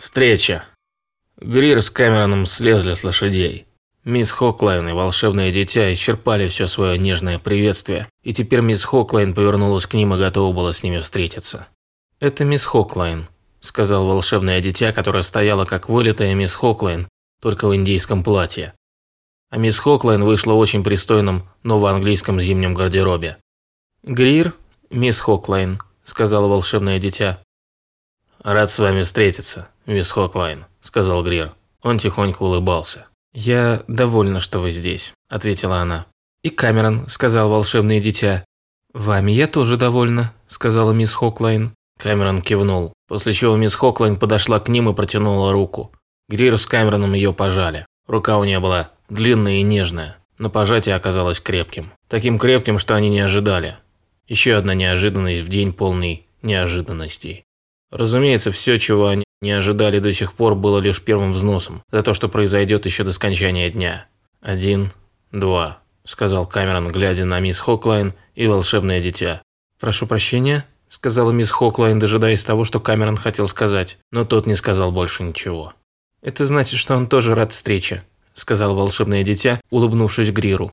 Встреча. Грир с Камероном слезли с лошадей. Мисс Хоклайн и волшебное дитя исчерпали все свое нежное приветствие, и теперь мисс Хоклайн повернулась к ним и готова была с ними встретиться. «Это мисс Хоклайн», – сказал волшебное дитя, которое стояло как вылитая мисс Хоклайн, только в индийском платье. А мисс Хоклайн вышла в очень пристойном новоанглийском зимнем гардеробе. «Грир, мисс Хоклайн», – сказала волшебное дитя. «Рад с вами встретиться, мисс Хоклайн», – сказал Грир. Он тихонько улыбался. «Я довольна, что вы здесь», – ответила она. «И Камерон», – сказал волшебное дитя. «Вами я тоже довольна», – сказала мисс Хоклайн. Камерон кивнул, после чего мисс Хоклайн подошла к ним и протянула руку. Грир с Камероном ее пожали. Рука у нее была длинная и нежная, но пожатие оказалось крепким. Таким крепким, что они не ожидали. Еще одна неожиданность в день полный неожиданностей. Разумеется, все, чего они не ожидали до сих пор, было лишь первым взносом за то, что произойдет еще до скончания дня. «Один, два», – сказал Камерон, глядя на мисс Хоклайн и волшебное дитя. «Прошу прощения», – сказала мисс Хоклайн, дожидаясь того, что Камерон хотел сказать, но тот не сказал больше ничего. «Это значит, что он тоже рад встрече», – сказал волшебное дитя, улыбнувшись Гриру.